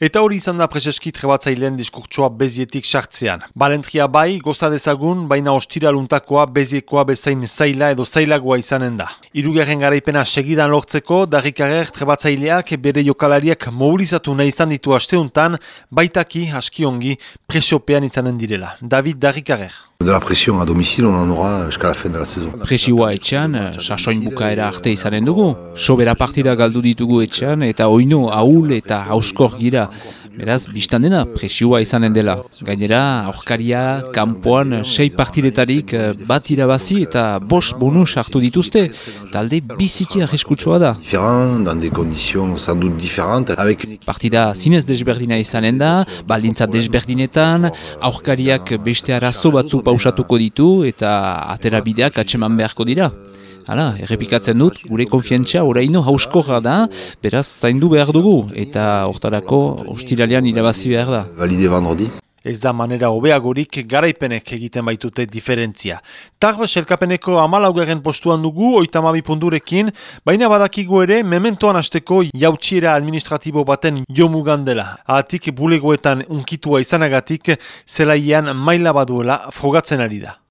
Eta hori izan da preseski trebatzailean diskurtsoa bezietik sartzean. Balentria bai, goza dezagun, baina ostiraluntakoa beziekoa bezain zaila edo zailagoa izanen da. Irugarren garaipena segidan lortzeko, darrikarer trebatzaileak bere jokalariak mobilizatu nahi izan ditu asteuntan, baitaki askiongi presiopean izanen direla. David Darrikarer. De la pression à domicile, on en aura jusqu'à la fin de la saison. Presioa etxean, sasoin bukaera arte izanen dugu. Sobera partida galdu ditugu etxean eta oino, ahul eta hauskor gira. Beraz, biztan dena, presioa izanen dela. Gainera, aurkaria, kanpoan, sei partidetarik bat irabazi eta bos bonus hartu dituzte. Talde biziki arriskutsua da. Partida zinez desberdina izanen da, baldintza desberdinetan, aurkariak beste arazo batzu pausatuko ditu eta aterabideak atseman beharko dira. Hala, errepikatzen dut, gure konfientzia oraino hauskorra da, beraz zaindu behar dugu, eta hortarako ostiralean irabazi behar da. validée vendredi. Ez da manera hobeagorik garaipenek egiten baitute diferentzia. Tarbes elkapeneko amalaugaren postuan dugu, oitamabi pundurekin, baina badakigu ere, mementoan hasteko jautsiera administratibo baten jomugan dela. Ahatik bulegoetan unkitua izanagatik, zelaian maila baduela frogatzen ari da.